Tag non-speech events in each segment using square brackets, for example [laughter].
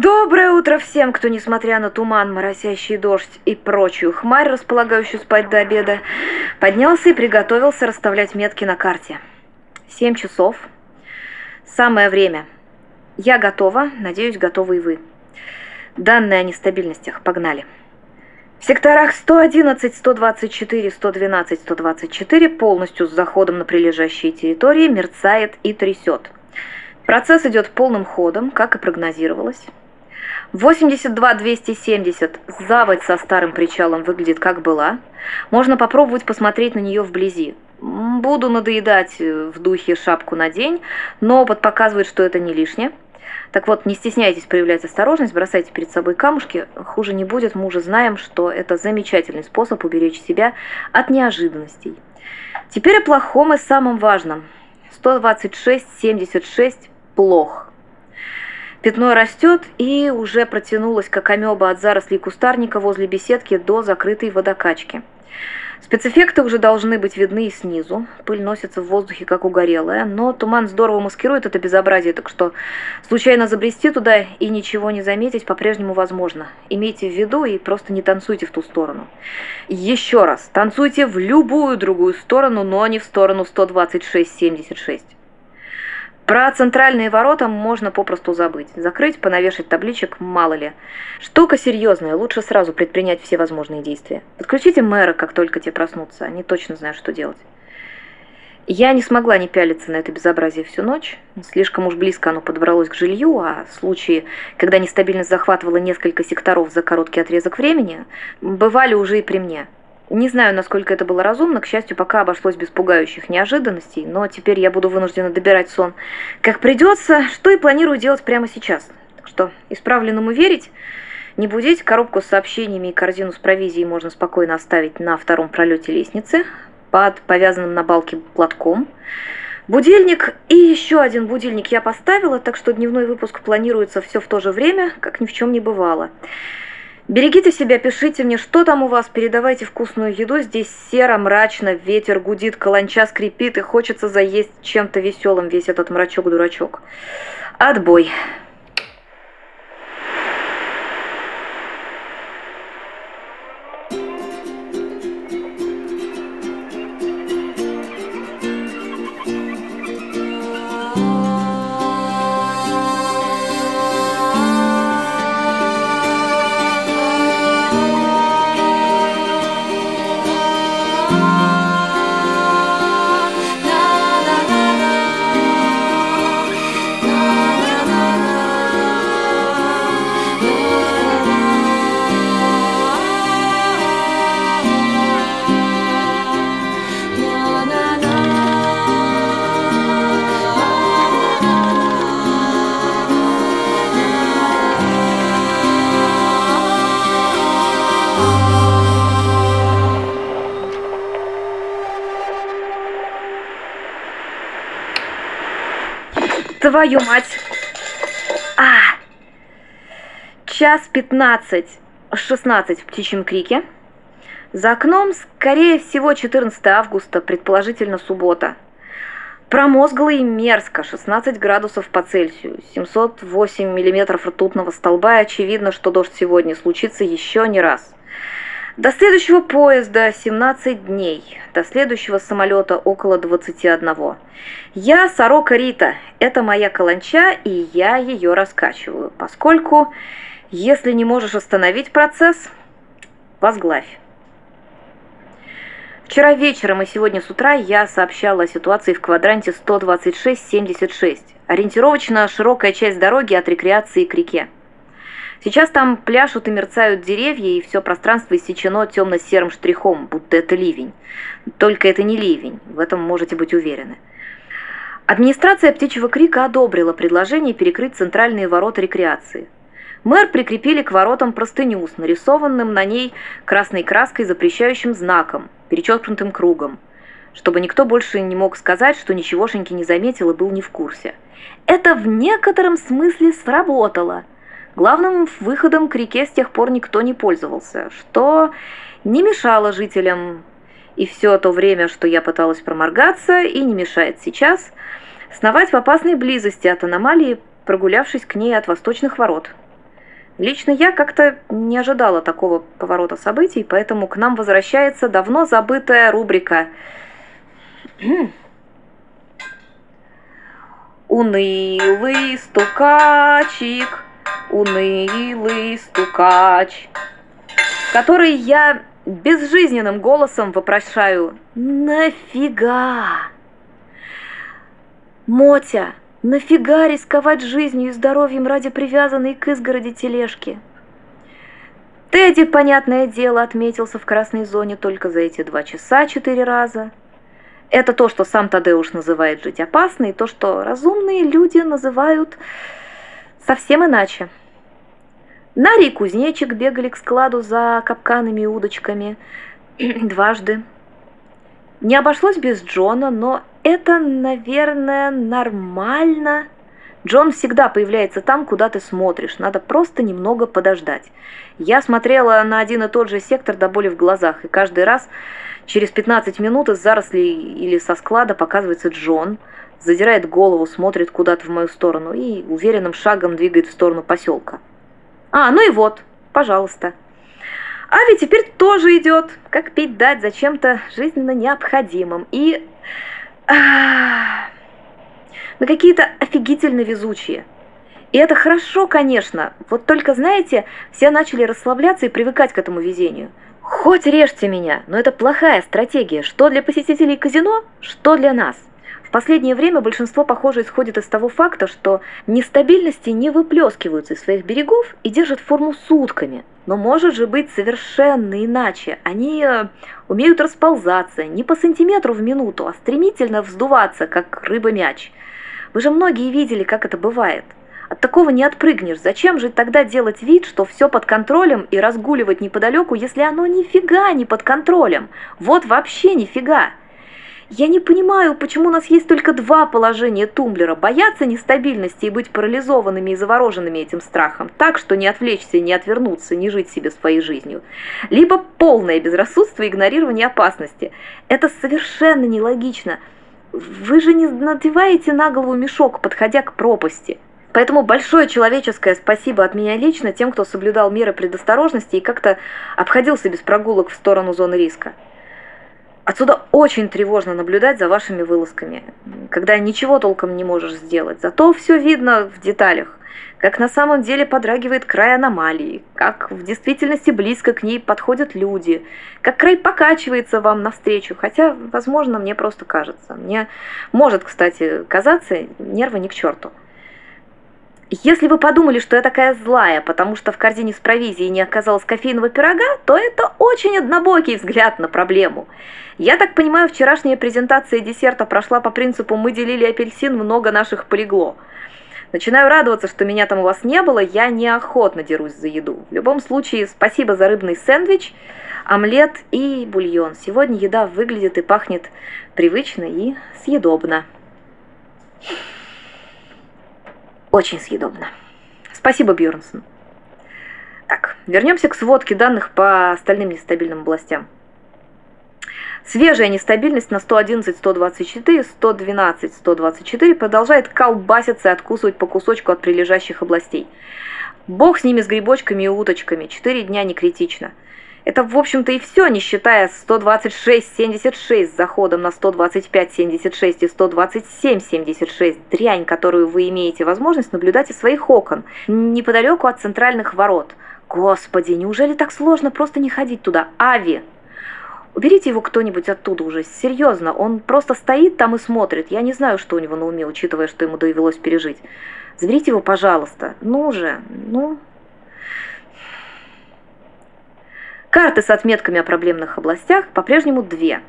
Доброе утро всем, кто, несмотря на туман, моросящий дождь и прочую хмарь, располагающую спать до обеда, поднялся и приготовился расставлять метки на карте. Семь часов. Самое время. Я готова, надеюсь, готовы и вы. Данные о нестабильностях. Погнали. В секторах 111, 124, 112, 124 полностью с заходом на прилежащие территории мерцает и трясет. Процесс идет полным ходом, как и прогнозировалось. 82-270 заводь со старым причалом выглядит как была. Можно попробовать посмотреть на нее вблизи. Буду надоедать э, в духе шапку на день, но опыт показывает, что это не лишнее. Так вот, не стесняйтесь проявлять осторожность, бросайте перед собой камушки. Хуже не будет, мы уже знаем, что это замечательный способ уберечь себя от неожиданностей. Теперь о плохом и самом важном. 126-76 плох. Пятно растет и уже протянулось, как амеба от зарослей кустарника возле беседки до закрытой водокачки. Спецэффекты уже должны быть видны и снизу. Пыль носится в воздухе, как угорелая, но туман здорово маскирует это безобразие, так что случайно забрести туда и ничего не заметить по-прежнему возможно. Имейте в виду и просто не танцуйте в ту сторону. Еще раз, танцуйте в любую другую сторону, но не в сторону 126-76. Про центральные ворота можно попросту забыть. Закрыть, понавешать табличек, мало ли. Штука серьезная, лучше сразу предпринять все возможные действия. Подключите мэра, как только те проснутся, они точно знают, что делать. Я не смогла не пялиться на это безобразие всю ночь. Слишком уж близко оно подобралось к жилью, а случаи, когда нестабильность захватывала несколько секторов за короткий отрезок времени, бывали уже и при мне. Не знаю, насколько это было разумно, к счастью, пока обошлось без пугающих неожиданностей, но теперь я буду вынуждена добирать сон как придется, что и планирую делать прямо сейчас. Что исправленному верить, не будить, коробку с сообщениями и корзину с провизией можно спокойно оставить на втором пролете лестницы, под повязанным на балке платком. Будильник и еще один будильник я поставила, так что дневной выпуск планируется все в то же время, как ни в чем не бывало. Берегите себя, пишите мне, что там у вас, передавайте вкусную еду. Здесь серо, мрачно, ветер гудит, каланча скрипит, и хочется заесть чем-то веселым весь этот мрачок-дурачок. Отбой. Твою мать! А! Час пятнадцать, шестнадцать в птичьем крике. За окном, скорее всего, 14 августа, предположительно суббота. Промозгло и мерзко, 16 градусов по Цельсию, 708 миллиметров ртутного столба, и очевидно, что дождь сегодня случится еще не раз. До следующего поезда 17 дней, до следующего самолета около 21. Я сорока Рита, это моя каланча, и я ее раскачиваю, поскольку, если не можешь остановить процесс, возглавь. Вчера вечером и сегодня с утра я сообщала о ситуации в квадранте 126-76, ориентировочно широкая часть дороги от рекреации к реке. Сейчас там пляшут и мерцают деревья, и все пространство иссечено темно-серым штрихом, будто это ливень. Только это не ливень, в этом можете быть уверены. Администрация «Птичьего крика» одобрила предложение перекрыть центральные ворота рекреации. Мэр прикрепили к воротам простыню с нарисованным на ней красной краской запрещающим знаком, перечеркнутым кругом, чтобы никто больше не мог сказать, что ничегошеньки не заметил и был не в курсе. Это в некотором смысле сработало – Главным выходом к реке с тех пор никто не пользовался, что не мешало жителям и все то время, что я пыталась проморгаться, и не мешает сейчас, сновать в опасной близости от аномалии, прогулявшись к ней от восточных ворот. Лично я как-то не ожидала такого поворота событий, поэтому к нам возвращается давно забытая рубрика Унылый стукачик, унылый стукач, который я безжизненным голосом вопрошаю «Нафига?» Мотя, нафига рисковать жизнью и здоровьем ради привязанной к изгороди тележки? Тедди, понятное дело, отметился в красной зоне только за эти два часа четыре раза. Это то, что сам Тадеуш называет жить опасно, и то, что разумные люди называют совсем иначе. Нари и кузнечик бегали к складу за капканами и удочками [clears throat] дважды. Не обошлось без Джона, но это, наверное, нормально. Джон всегда появляется там, куда ты смотришь. Надо просто немного подождать. Я смотрела на один и тот же сектор до боли в глазах, и каждый раз через 15 минут из зарослей или со склада показывается Джон, задирает голову, смотрит куда-то в мою сторону и уверенным шагом двигает в сторону поселка. А, ну и вот, пожалуйста. Ави теперь тоже идет, как пить дать за чем-то жизненно необходимым. И... Мы какие-то офигительно везучие. И это хорошо, конечно. Вот только, знаете, все начали расслабляться и привыкать к этому везению. Хоть режьте меня, но это плохая стратегия. Что для посетителей казино, что для нас. В последнее время большинство, похоже, исходит из того факта, что нестабильности не выплескиваются из своих берегов и держат форму сутками. Но может же быть совершенно иначе. Они э, умеют расползаться не по сантиметру в минуту, а стремительно вздуваться, как рыба-мяч. Вы же многие видели, как это бывает. От такого не отпрыгнешь. Зачем же тогда делать вид, что все под контролем и разгуливать неподалеку, если оно нифига не под контролем? Вот вообще нифига. Я не понимаю, почему у нас есть только два положения тумблера – бояться нестабильности и быть парализованными и завороженными этим страхом, так, что не отвлечься, не отвернуться, не жить себе своей жизнью. Либо полное безрассудство и игнорирование опасности. Это совершенно нелогично. Вы же не надеваете на голову мешок, подходя к пропасти. Поэтому большое человеческое спасибо от меня лично тем, кто соблюдал меры предосторожности и как-то обходился без прогулок в сторону зоны риска. Отсюда очень тревожно наблюдать за вашими вылазками, когда ничего толком не можешь сделать. Зато все видно в деталях, как на самом деле подрагивает край аномалии, как в действительности близко к ней подходят люди, как край покачивается вам навстречу, хотя, возможно, мне просто кажется. Мне может, кстати, казаться, нервы ни к черту. Если вы подумали, что я такая злая, потому что в корзине с провизией не оказалось кофейного пирога, то это очень однобокий взгляд на проблему. Я так понимаю, вчерашняя презентация десерта прошла по принципу «мы делили апельсин, много наших полегло». Начинаю радоваться, что меня там у вас не было, я неохотно дерусь за еду. В любом случае, спасибо за рыбный сэндвич, омлет и бульон. Сегодня еда выглядит и пахнет привычно и съедобно. Очень съедобно. Спасибо, Бьернсон. Так, вернемся к сводке данных по остальным нестабильным областям. Свежая нестабильность на 111, 124, 112, 124 продолжает колбаситься и откусывать по кусочку от прилежащих областей. Бог с ними, с грибочками и уточками. Четыре дня не критично. Это, в общем-то, и все, не считая 126-76 с заходом на 125-76 и 127-76, дрянь, которую вы имеете возможность наблюдать из своих окон, неподалеку от центральных ворот. Господи, неужели так сложно просто не ходить туда? Ави! Уберите его кто-нибудь оттуда уже, серьезно, он просто стоит там и смотрит. Я не знаю, что у него на уме, учитывая, что ему довелось пережить. Заберите его, пожалуйста. Ну же, ну... Карты с отметками о проблемных областях по-прежнему две.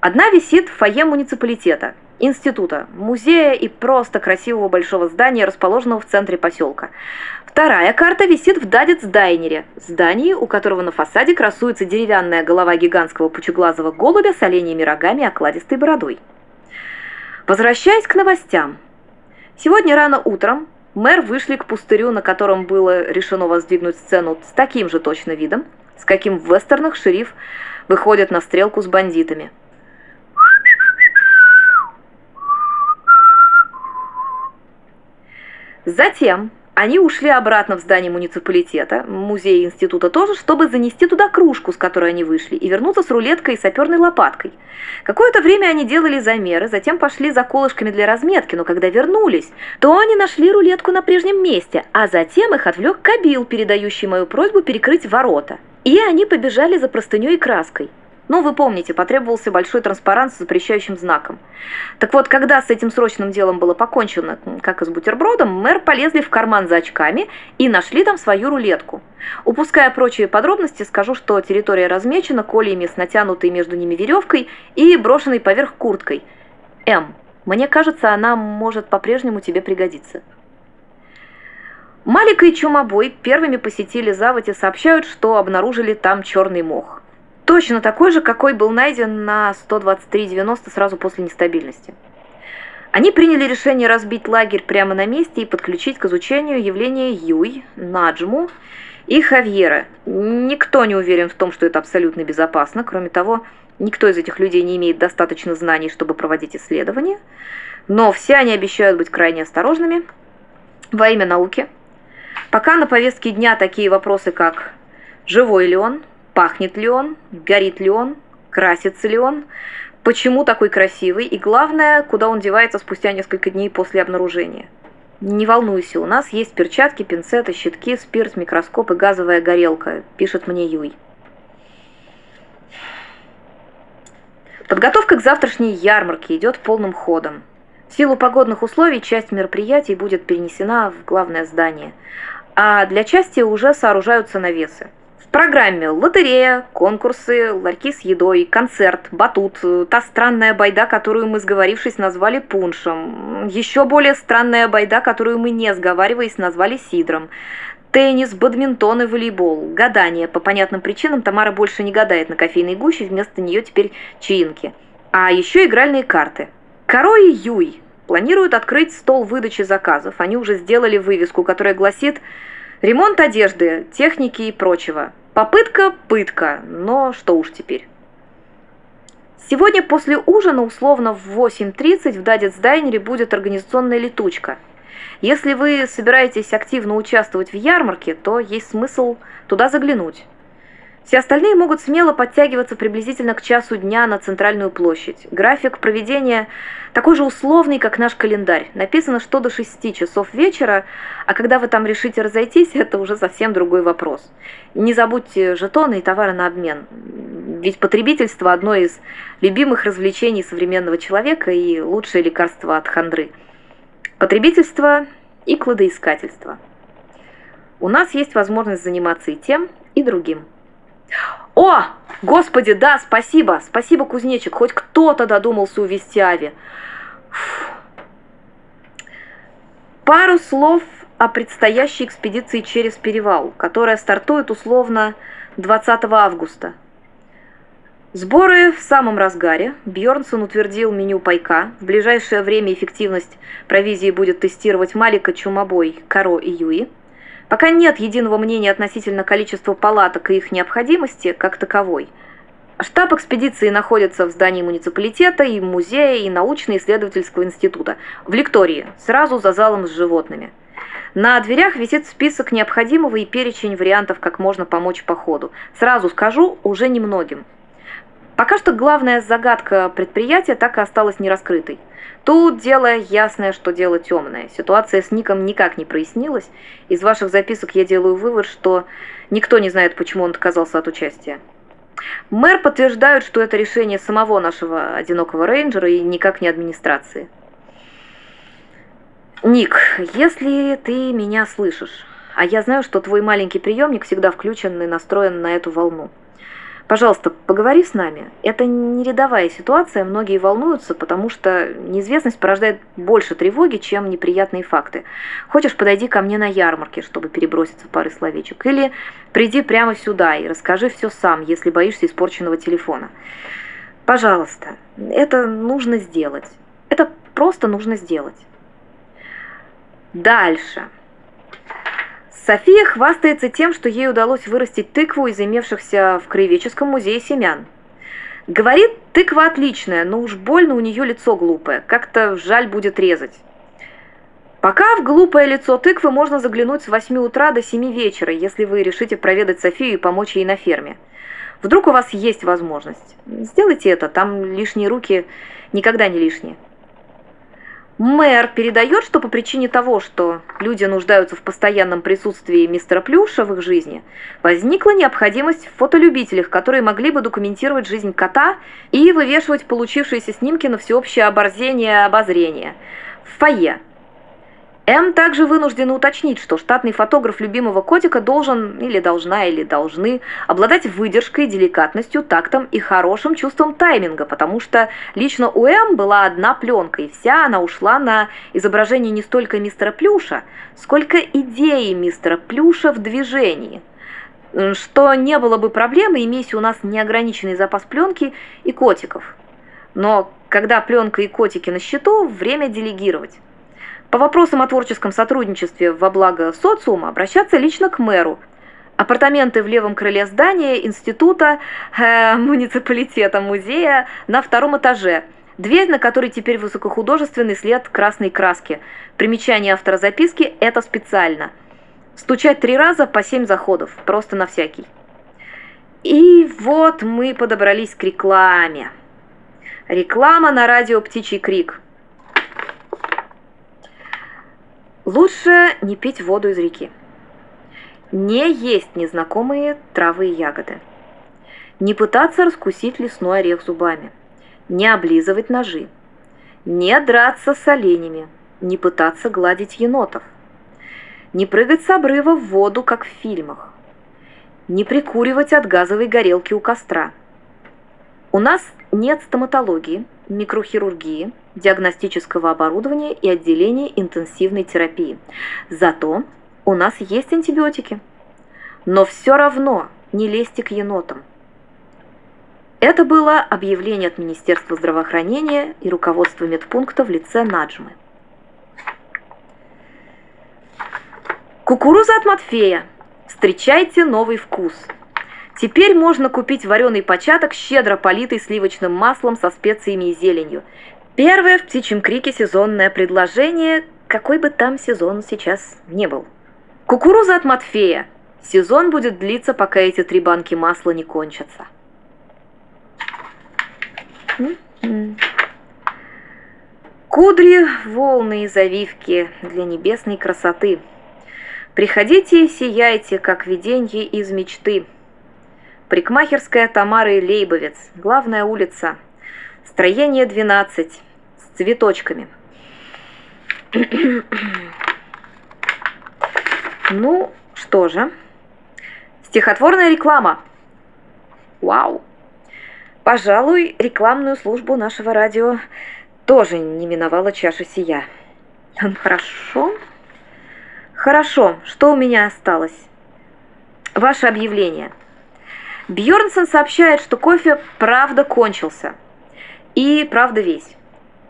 Одна висит в фойе муниципалитета, института, музея и просто красивого большого здания, расположенного в центре поселка. Вторая карта висит в Дадец-Дайнере, здании, у которого на фасаде красуется деревянная голова гигантского пучеглазого голубя с оленями рогами и окладистой бородой. Возвращаясь к новостям. Сегодня рано утром Мэр вышли к пустырю, на котором было решено воздвигнуть сцену с таким же точно видом, с каким в вестернах шериф выходит на стрелку с бандитами. Затем Они ушли обратно в здание муниципалитета, музея и института тоже, чтобы занести туда кружку, с которой они вышли, и вернуться с рулеткой и саперной лопаткой. Какое-то время они делали замеры, затем пошли за колышками для разметки, но когда вернулись, то они нашли рулетку на прежнем месте, а затем их отвлек Кабил, передающий мою просьбу перекрыть ворота. И они побежали за простыней и краской. Ну, вы помните, потребовался большой транспарант с запрещающим знаком. Так вот, когда с этим срочным делом было покончено, как и с бутербродом, мэр полезли в карман за очками и нашли там свою рулетку. Упуская прочие подробности, скажу, что территория размечена колиями с натянутой между ними веревкой и брошенной поверх курткой. М. Мне кажется, она может по-прежнему тебе пригодиться. Малика и Чумобой первыми посетили заводь и сообщают, что обнаружили там черный мох. Точно такой же, какой был найден на 123.90 сразу после нестабильности. Они приняли решение разбить лагерь прямо на месте и подключить к изучению явления Юй, Наджму и Хавьера. Никто не уверен в том, что это абсолютно безопасно. Кроме того, никто из этих людей не имеет достаточно знаний, чтобы проводить исследования. Но все они обещают быть крайне осторожными во имя науки. Пока на повестке дня такие вопросы, как «Живой ли он?», Пахнет ли он, горит ли он, красится ли он, почему такой красивый и, главное, куда он девается спустя несколько дней после обнаружения. Не волнуйся, у нас есть перчатки, пинцеты, щитки, спирт, микроскоп и газовая горелка, пишет мне Юй. Подготовка к завтрашней ярмарке идет полным ходом. В силу погодных условий часть мероприятий будет перенесена в главное здание, а для части уже сооружаются навесы программе лотерея, конкурсы, ларьки с едой, концерт, батут, та странная байда, которую мы, сговорившись, назвали пуншем, еще более странная байда, которую мы, не сговариваясь, назвали сидром, теннис, бадминтон и волейбол, гадание. По понятным причинам Тамара больше не гадает на кофейной гуще, вместо нее теперь чаинки. А еще игральные карты. Каро и Юй планируют открыть стол выдачи заказов. Они уже сделали вывеску, которая гласит «Ремонт одежды, техники и прочего». Попытка – пытка, но что уж теперь. Сегодня после ужина, условно в 8.30, в Дадец-дайнере будет организационная летучка. Если вы собираетесь активно участвовать в ярмарке, то есть смысл туда заглянуть. Все остальные могут смело подтягиваться приблизительно к часу дня на центральную площадь. График проведения такой же условный, как наш календарь. Написано, что до 6 часов вечера, а когда вы там решите разойтись, [laughs] это уже совсем другой вопрос. Не забудьте жетоны и товары на обмен. Ведь потребительство – одно из любимых развлечений современного человека и лучшее лекарство от хандры. Потребительство и кладоискательство. У нас есть возможность заниматься и тем, и другим. О, господи, да, спасибо, спасибо, кузнечик, хоть кто-то додумался увести Ави. Пару слов о предстоящей экспедиции через перевал, которая стартует условно 20 августа. Сборы в самом разгаре. Бьорнсон утвердил меню пайка. В ближайшее время эффективность провизии будет тестировать Малика, Чумобой, Каро и Юи. Пока нет единого мнения относительно количества палаток и их необходимости как таковой. Штаб экспедиции находится в здании муниципалитета и музея и научно-исследовательского института в Лектории, сразу за залом с животными. На дверях висит список необходимого и перечень вариантов, как можно помочь по ходу. Сразу скажу, уже немногим. Пока что главная загадка предприятия так и осталась нераскрытой. Тут дело ясное, что дело темное. Ситуация с Ником никак не прояснилась. Из ваших записок я делаю вывод, что никто не знает, почему он отказался от участия. Мэр подтверждает, что это решение самого нашего одинокого рейнджера и никак не администрации. Ник, если ты меня слышишь, а я знаю, что твой маленький приемник всегда включен и настроен на эту волну, Пожалуйста, поговори с нами. Это не рядовая ситуация, многие волнуются, потому что неизвестность порождает больше тревоги, чем неприятные факты. Хочешь, подойди ко мне на ярмарке, чтобы переброситься парой словечек. Или приди прямо сюда и расскажи все сам, если боишься испорченного телефона. Пожалуйста, это нужно сделать. Это просто нужно сделать. Дальше. София хвастается тем, что ей удалось вырастить тыкву из имевшихся в Краеведческом музее семян. Говорит, тыква отличная, но уж больно у нее лицо глупое, как-то жаль будет резать. Пока в глупое лицо тыквы можно заглянуть с 8 утра до 7 вечера, если вы решите проведать Софию и помочь ей на ферме. Вдруг у вас есть возможность. Сделайте это, там лишние руки никогда не лишние. Мэр передает, что по причине того, что люди нуждаются в постоянном присутствии мистера Плюша в их жизни, возникла необходимость в фотолюбителях, которые могли бы документировать жизнь кота и вывешивать получившиеся снимки на всеобщее оборзение и обозрение в фойе. М также вынуждена уточнить, что штатный фотограф любимого котика должен, или должна, или должны, обладать выдержкой, деликатностью, тактом и хорошим чувством тайминга, потому что лично у М была одна пленка, и вся она ушла на изображение не столько мистера Плюша, сколько идеи мистера Плюша в движении. Что не было бы проблемы, имея у нас неограниченный запас пленки и котиков. Но когда пленка и котики на счету, время делегировать. По вопросам о творческом сотрудничестве во благо социума обращаться лично к мэру. Апартаменты в левом крыле здания института, э, муниципалитета, музея на втором этаже. Дверь, на которой теперь высокохудожественный след красной краски. Примечание автора записки – это специально. Стучать три раза по семь заходов, просто на всякий. И вот мы подобрались к рекламе. Реклама на радио «Птичий крик». Лучше не пить воду из реки. Не есть незнакомые травы и ягоды. Не пытаться раскусить лесной орех зубами. Не облизывать ножи. Не драться с оленями. Не пытаться гладить енотов. Не прыгать с обрыва в воду, как в фильмах. Не прикуривать от газовой горелки у костра. У нас нет стоматологии, микрохирургии, диагностического оборудования и отделения интенсивной терапии. Зато у нас есть антибиотики. Но все равно не лезьте к енотам. Это было объявление от Министерства здравоохранения и руководства медпункта в лице Наджмы. Кукуруза от Матфея. Встречайте новый вкус. Теперь можно купить вареный початок, щедро политый сливочным маслом со специями и зеленью. Первое в «Птичьем крике» сезонное предложение, какой бы там сезон сейчас не был. Кукуруза от Матфея. Сезон будет длиться, пока эти три банки масла не кончатся. Кудри, волны и завивки для небесной красоты. Приходите и сияйте, как виденье из мечты. Прикмахерская Тамары Лейбовец, главная улица, строение 12, с цветочками. ну, что же, стихотворная реклама. Вау! Пожалуй, рекламную службу нашего радио тоже не миновала чаша сия. Хорошо. Хорошо, что у меня осталось? Ваше объявление – Бьернсон сообщает, что кофе правда кончился. И правда весь.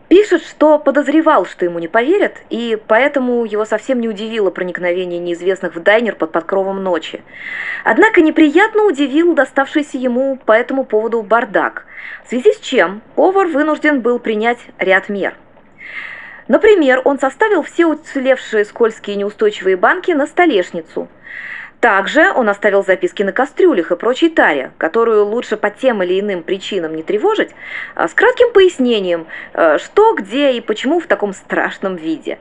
Пишет, что подозревал, что ему не поверят, и поэтому его совсем не удивило проникновение неизвестных в дайнер под подкровом ночи. Однако неприятно удивил доставшийся ему по этому поводу бардак, в связи с чем повар вынужден был принять ряд мер. Например, он составил все уцелевшие скользкие неустойчивые банки на столешницу – также он оставил записки на кастрюлях и прочей таре, которую лучше по тем или иным причинам не тревожить, а с кратким пояснением, э, что, где и почему в таком страшном виде.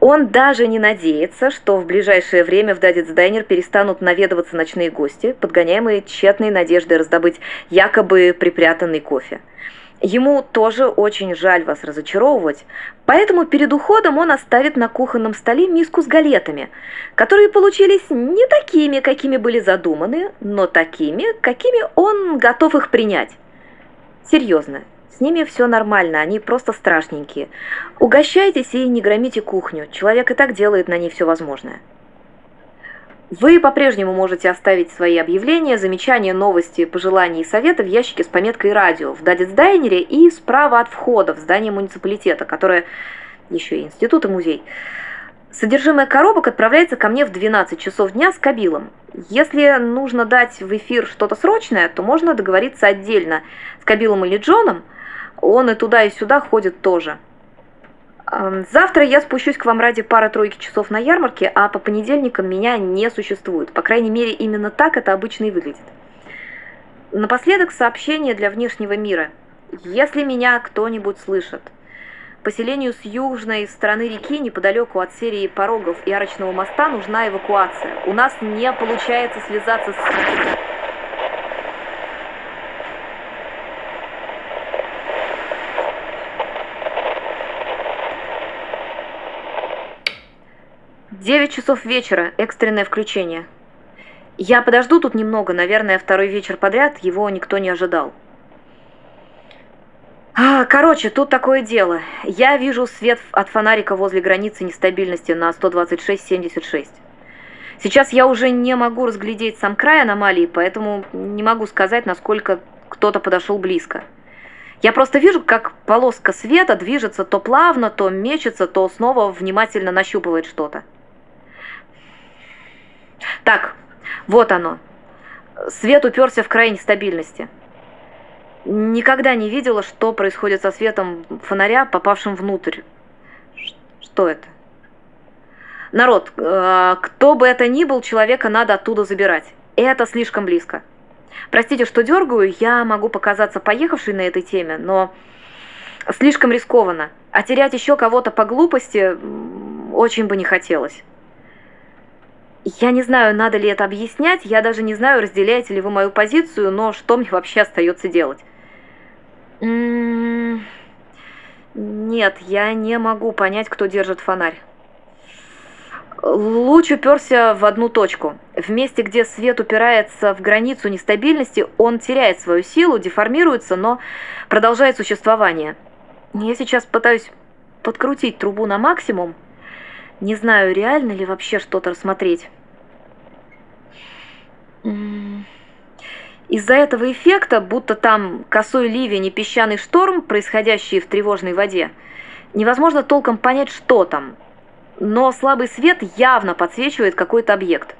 Он даже не надеется, что в ближайшее время в Дадец Дайнер перестанут наведываться ночные гости, подгоняемые тщетной надеждой раздобыть якобы припрятанный кофе. Ему тоже очень жаль вас разочаровывать, поэтому перед уходом он оставит на кухонном столе миску с галетами, которые получились не такими, какими были задуманы, но такими, какими он готов их принять. Серьезно, с ними все нормально, они просто страшненькие. Угощайтесь и не громите кухню, человек и так делает на ней все возможное. Вы по-прежнему можете оставить свои объявления, замечания, новости, пожелания и советы в ящике с пометкой «Радио» в Дадец-Дайнере и справа от входа в здание муниципалитета, которое еще и институт и музей. Содержимое коробок отправляется ко мне в 12 часов дня с Кабилом. Если нужно дать в эфир что-то срочное, то можно договориться отдельно с Кабилом или Джоном. Он и туда, и сюда ходит тоже. Завтра я спущусь к вам ради пары-тройки часов на ярмарке, а по понедельникам меня не существует. По крайней мере, именно так это обычно и выглядит. Напоследок сообщение для внешнего мира. Если меня кто-нибудь слышит, поселению с южной стороны реки, неподалеку от серии порогов и арочного моста, нужна эвакуация. У нас не получается связаться с... Девять часов вечера, экстренное включение. Я подожду тут немного, наверное, второй вечер подряд его никто не ожидал. А, короче, тут такое дело. Я вижу свет от фонарика возле границы нестабильности на 126-76. Сейчас я уже не могу разглядеть сам край аномалии, поэтому не могу сказать, насколько кто-то подошел близко. Я просто вижу, как полоска света движется то плавно, то мечется, то снова внимательно нащупывает что-то. Так, вот оно. Свет уперся в край нестабильности. Никогда не видела, что происходит со светом фонаря, попавшим внутрь. Что это? Народ, э, кто бы это ни был, человека надо оттуда забирать. Это слишком близко. Простите, что дергаю, я могу показаться поехавшей на этой теме, но слишком рискованно. А терять еще кого-то по глупости очень бы не хотелось. Я не знаю, надо ли это объяснять, я даже не знаю, разделяете ли вы мою позицию, но что мне вообще остается делать? М-м-м, нет, я не могу понять, кто держит фонарь. Луч уперся в одну точку. В месте, где свет упирается в границу нестабильности, он теряет свою силу, деформируется, но продолжает существование. Я сейчас пытаюсь подкрутить трубу на максимум, не знаю, реально ли вообще что-то рассмотреть. Из-за этого эффекта, будто там косой ливень и песчаный шторм, происходящие в тревожной воде, невозможно толком понять, что там. Но слабый свет явно подсвечивает какой-то объект.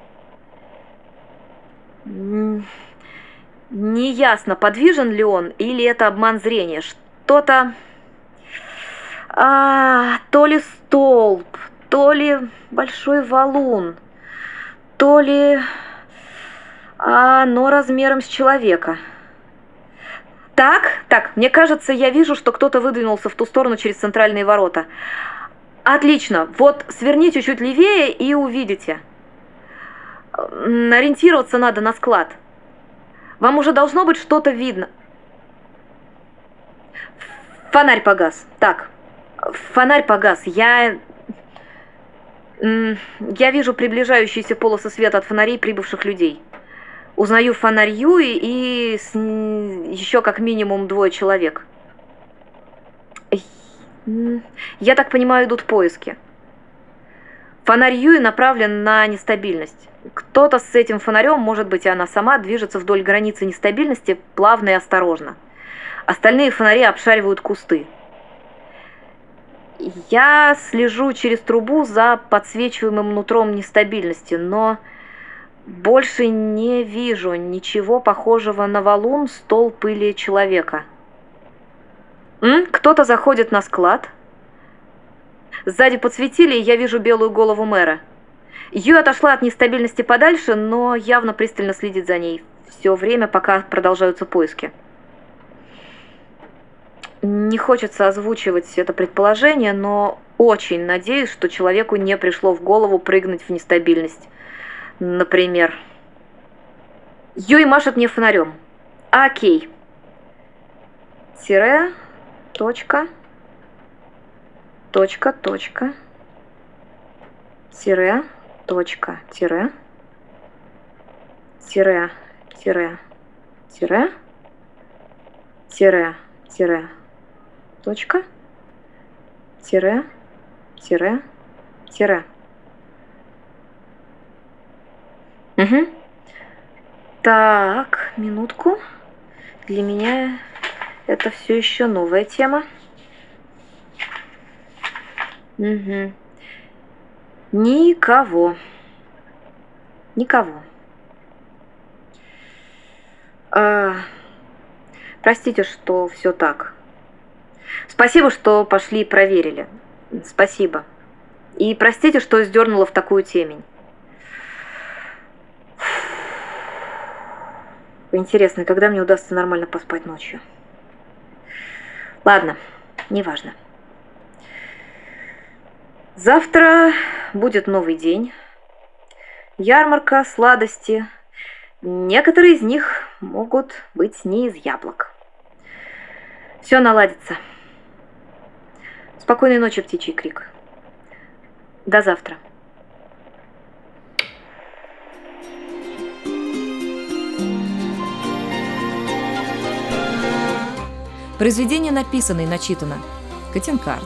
Неясно, подвижен ли он или это обман зрения. Что-то... А, то ли столб, то ли большой валун, то ли оно размером с человека. Так, так, мне кажется, я вижу, что кто-то выдвинулся в ту сторону через центральные ворота. Отлично, вот сверни чуть-чуть левее и увидите. Ориентироваться надо на склад. Вам уже должно быть что-то видно. Фонарь погас. Так, фонарь погас. Я я вижу приближающиеся полосы света от фонарей прибывших людей. Узнаю фонарь Юи и с... еще как минимум двое человек. Я так понимаю, идут поиски. Фонарь Юи направлен на нестабильность. Кто-то с этим фонарем, может быть, и она сама, движется вдоль границы нестабильности плавно и осторожно. Остальные фонари обшаривают кусты. Я слежу через трубу за подсвечиваемым нутром нестабильности, но больше не вижу ничего похожего на валун, столб или человека. Кто-то заходит на склад. Сзади подсветили, и я вижу белую голову мэра. Ю отошла от нестабильности подальше, но явно пристально следит за ней. Все время, пока продолжаются поиски. Не хочется озвучивать это предположение, но очень надеюсь, что человеку не пришло в голову прыгнуть в нестабильность. Например. Юй машет мне фонарем. Окей. Тире, точка, точка, точка, тире, точка, тире, тире, тире, тире, тире, тире, точка, тире, тире, тире. Угу. Так, минутку. Для меня это все еще новая тема. Угу. Никого. Никого. А, простите, что все так. Спасибо, что пошли и проверили. Спасибо. И простите, что сдернула в такую темень. Интересно, когда мне удастся нормально поспать ночью? Ладно, неважно. Завтра будет новый день. Ярмарка, сладости. Некоторые из них могут быть не из яблок. Все наладится. Спокойной ночи, птичий крик. До завтра. Произведение написано и начитано. Катенкарт.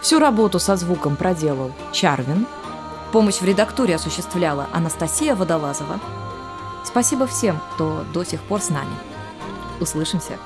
Всю работу со звуком проделал Чарвин. Помощь в редактуре осуществляла Анастасия Водолазова. Спасибо всем, кто до сих пор с нами. Услышимся.